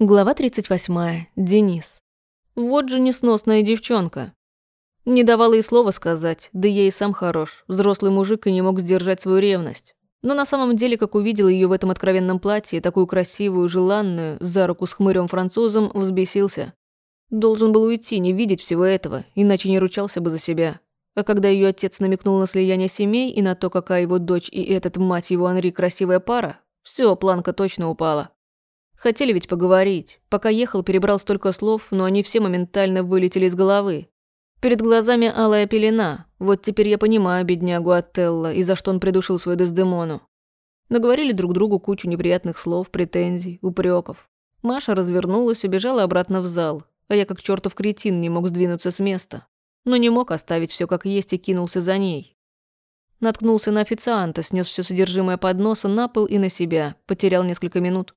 Глава 38. Денис. Вот же несносная девчонка. Не давала и слова сказать, да и сам хорош, взрослый мужик и не мог сдержать свою ревность. Но на самом деле, как увидел ее в этом откровенном платье, такую красивую, желанную, за руку с хмырем французом, взбесился. Должен был уйти, не видеть всего этого, иначе не ручался бы за себя. А когда ее отец намекнул на слияние семей и на то, какая его дочь и этот, мать его, Анри, красивая пара, все, планка точно упала. Хотели ведь поговорить. Пока ехал, перебрал столько слов, но они все моментально вылетели из головы. Перед глазами алая пелена. Вот теперь я понимаю беднягу Ателла и за что он придушил свою Дездемону. Наговорили друг другу кучу неприятных слов, претензий, упреков. Маша развернулась, убежала обратно в зал, а я как чертов кретин не мог сдвинуться с места. Но не мог оставить все как есть и кинулся за ней. Наткнулся на официанта, снес все содержимое подноса на пол и на себя, потерял несколько минут.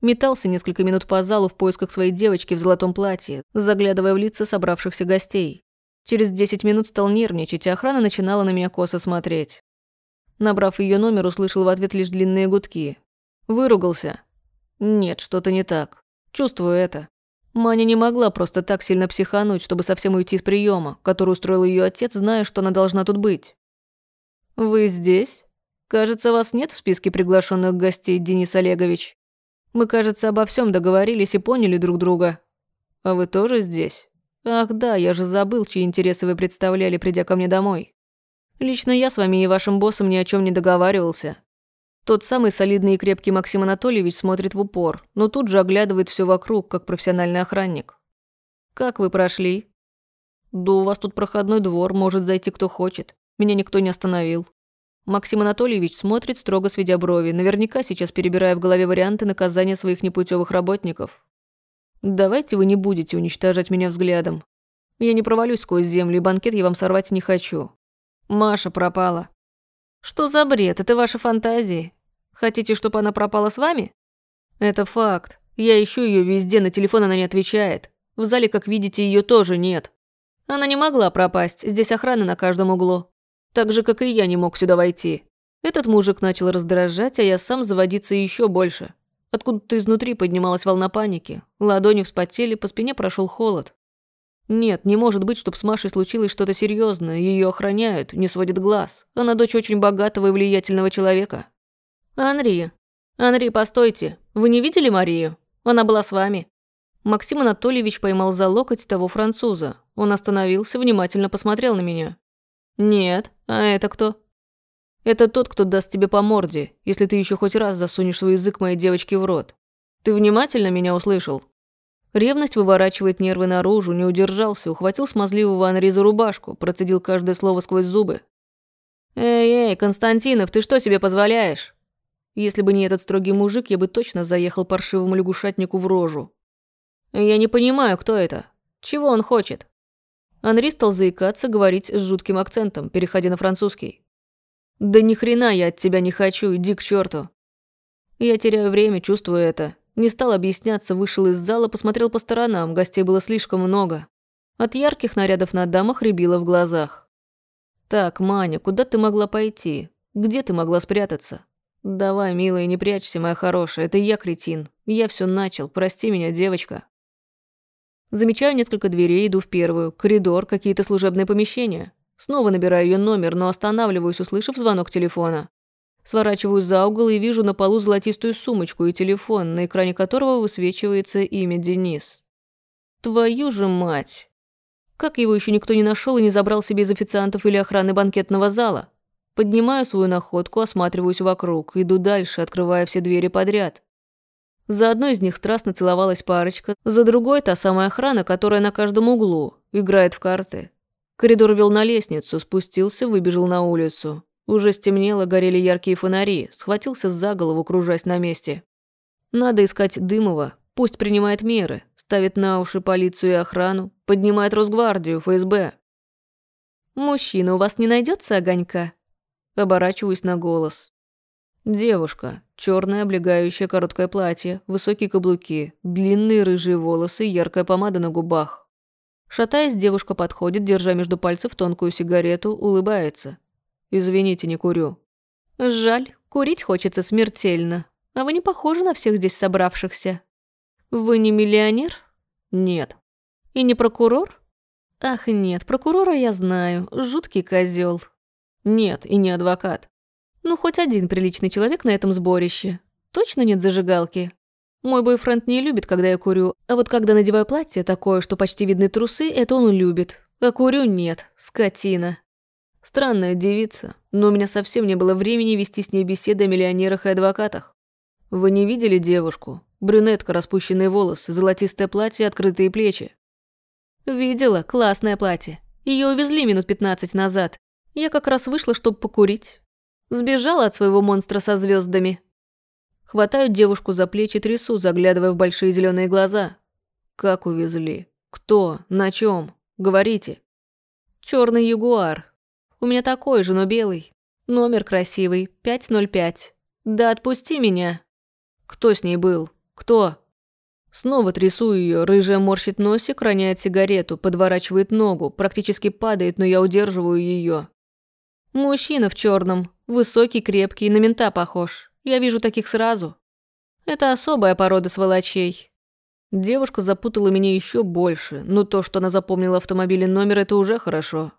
Метался несколько минут по залу в поисках своей девочки в золотом платье, заглядывая в лица собравшихся гостей. Через 10 минут стал нервничать, и охрана начинала на меня косо смотреть. Набрав ее номер, услышал в ответ лишь длинные гудки. Выругался. Нет, что-то не так. Чувствую это. Маня не могла просто так сильно психануть, чтобы совсем уйти с приема, который устроил ее отец, зная, что она должна тут быть. «Вы здесь? Кажется, вас нет в списке приглашенных гостей, Денис Олегович. Мы, кажется, обо всем договорились и поняли друг друга. А вы тоже здесь? Ах да, я же забыл, чьи интересы вы представляли, придя ко мне домой. Лично я с вами и вашим боссом ни о чем не договаривался. Тот самый солидный и крепкий Максим Анатольевич смотрит в упор, но тут же оглядывает все вокруг, как профессиональный охранник. «Как вы прошли?» «Да у вас тут проходной двор, может зайти кто хочет. Меня никто не остановил». Максим Анатольевич смотрит, строго сведя брови, наверняка сейчас перебирая в голове варианты наказания своих непутевых работников. «Давайте вы не будете уничтожать меня взглядом. Я не провалюсь сквозь землю, и банкет я вам сорвать не хочу. Маша пропала». «Что за бред? Это ваши фантазии. Хотите, чтобы она пропала с вами?» «Это факт. Я ищу ее везде, на телефон она не отвечает. В зале, как видите, ее тоже нет. Она не могла пропасть, здесь охрана на каждом углу. Так же, как и я не мог сюда войти. Этот мужик начал раздражать, а я сам заводиться еще больше. Откуда-то изнутри поднималась волна паники. Ладони вспотели, по спине прошел холод. Нет, не может быть, чтобы с Машей случилось что-то серьезное. Ее охраняют, не сводят глаз. Она дочь очень богатого и влиятельного человека. Анри. Анри, постойте. Вы не видели Марию? Она была с вами. Максим Анатольевич поймал за локоть того француза. Он остановился, внимательно посмотрел на меня. «Нет. А это кто?» «Это тот, кто даст тебе по морде, если ты еще хоть раз засунешь свой язык моей девочке в рот. Ты внимательно меня услышал?» Ревность выворачивает нервы наружу, не удержался, ухватил смазливого Анри за рубашку, процедил каждое слово сквозь зубы. «Эй-эй, Константинов, ты что себе позволяешь?» Если бы не этот строгий мужик, я бы точно заехал паршивому лягушатнику в рожу. «Я не понимаю, кто это. Чего он хочет?» Анри стал заикаться, говорить с жутким акцентом, переходя на французский. «Да ни хрена я от тебя не хочу, иди к черту. Я теряю время, чувствую это. Не стал объясняться, вышел из зала, посмотрел по сторонам, гостей было слишком много. От ярких нарядов на дамах рябило в глазах. «Так, Маня, куда ты могла пойти? Где ты могла спрятаться? Давай, милая, не прячься, моя хорошая, это я кретин. Я все начал, прости меня, девочка». Замечаю несколько дверей, иду в первую. Коридор, какие-то служебные помещения. Снова набираю ее номер, но останавливаюсь, услышав звонок телефона. Сворачиваю за угол и вижу на полу золотистую сумочку и телефон, на экране которого высвечивается имя Денис. Твою же мать! Как его еще никто не нашел и не забрал себе из официантов или охраны банкетного зала? Поднимаю свою находку, осматриваюсь вокруг, иду дальше, открывая все двери подряд. За одной из них страстно целовалась парочка, за другой та самая охрана, которая на каждом углу, играет в карты. Коридор вел на лестницу, спустился, выбежал на улицу. Уже стемнело, горели яркие фонари, схватился за голову, кружась на месте. Надо искать Дымова, пусть принимает меры, ставит на уши полицию и охрану, поднимает Росгвардию, ФСБ. «Мужчина, у вас не найдется огонька?» Оборачиваюсь на голос. Девушка. Черное облегающее короткое платье, высокие каблуки, длинные рыжие волосы, яркая помада на губах. Шатаясь, девушка подходит, держа между пальцев тонкую сигарету, улыбается. «Извините, не курю». «Жаль, курить хочется смертельно. А вы не похожи на всех здесь собравшихся». Вы не миллионер? Нет. И не прокурор? Ах, нет, прокурора я знаю, жуткий козел. Нет, и не адвокат. Ну, хоть один приличный человек на этом сборище. Точно нет зажигалки? Мой бойфренд не любит, когда я курю, а вот когда надеваю платье такое, что почти видны трусы, это он любит. А курю нет, скотина. Странная девица, но у меня совсем не было времени вести с ней беседы о миллионерах и адвокатах. Вы не видели девушку? Брюнетка, распущенные волосы, золотистое платье, открытые плечи. Видела, классное платье. Ее увезли минут пятнадцать назад. Я как раз вышла, чтобы покурить. Сбежала от своего монстра со звездами. Хватаю девушку за плечи трясу, заглядывая в большие зеленые глаза. Как увезли? Кто? На чем? Говорите. Черный ягуар. У меня такой же, но белый. Номер красивый, 505. Да отпусти меня. Кто с ней был? Кто? Снова трясу ее, рыжая морщит носик, роняет сигарету, подворачивает ногу, практически падает, но я удерживаю ее. Мужчина в черном, Высокий, крепкий, на мента похож. Я вижу таких сразу. Это особая порода сволочей. Девушка запутала меня еще больше, но то, что она запомнила автомобиль и номер, это уже хорошо.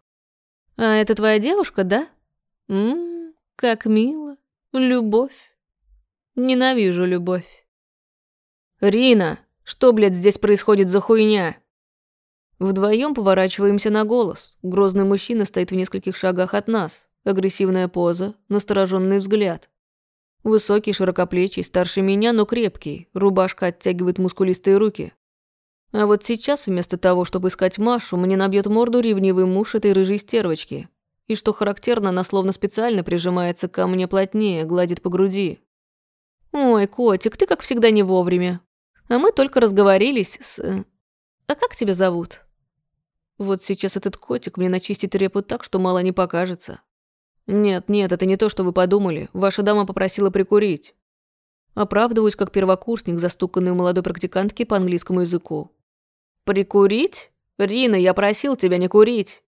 А это твоя девушка, да? Ммм, как мило. Любовь. Ненавижу любовь. Рина, что, блядь, здесь происходит за хуйня? Вдвоем поворачиваемся на голос. Грозный мужчина стоит в нескольких шагах от нас. Агрессивная поза, настороженный взгляд. Высокий, широкоплечий, старше меня, но крепкий. Рубашка оттягивает мускулистые руки. А вот сейчас, вместо того, чтобы искать Машу, мне набьет морду ревнивый муж этой рыжей стервочки. И что характерно, она словно специально прижимается ко мне плотнее, гладит по груди. «Ой, котик, ты как всегда не вовремя. А мы только разговорились с... А как тебя зовут?» Вот сейчас этот котик мне начистит репу так, что мало не покажется. «Нет, нет, это не то, что вы подумали. Ваша дама попросила прикурить». Оправдываюсь, как первокурсник, застуканный у молодой практикантки по английскому языку. «Прикурить? Рина, я просил тебя не курить».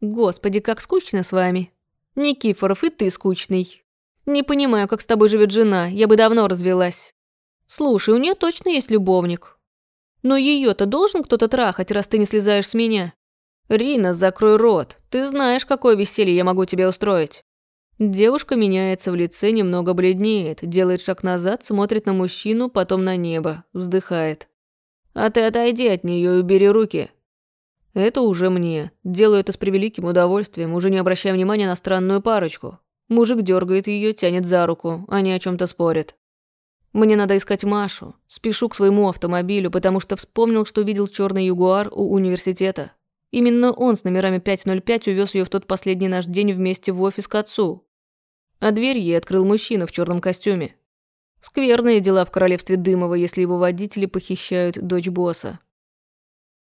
«Господи, как скучно с вами. Никифоров, и ты скучный. Не понимаю, как с тобой живет жена, я бы давно развелась. Слушай, у нее точно есть любовник. Но ее-то должен кто-то трахать, раз ты не слезаешь с меня». «Рина, закрой рот. Ты знаешь, какое веселье я могу тебе устроить». Девушка меняется в лице, немного бледнеет, делает шаг назад, смотрит на мужчину, потом на небо, вздыхает. «А ты отойди от нее и убери руки». Это уже мне. Делаю это с превеликим удовольствием, уже не обращая внимания на странную парочку. Мужик дергает ее, тянет за руку, они о чем то спорят. Мне надо искать Машу. Спешу к своему автомобилю, потому что вспомнил, что видел черный ягуар у университета. Именно он с номерами 505 увез ее в тот последний наш день вместе в офис к отцу. А дверь ей открыл мужчина в черном костюме. Скверные дела в королевстве Дымова, если его водители похищают дочь босса.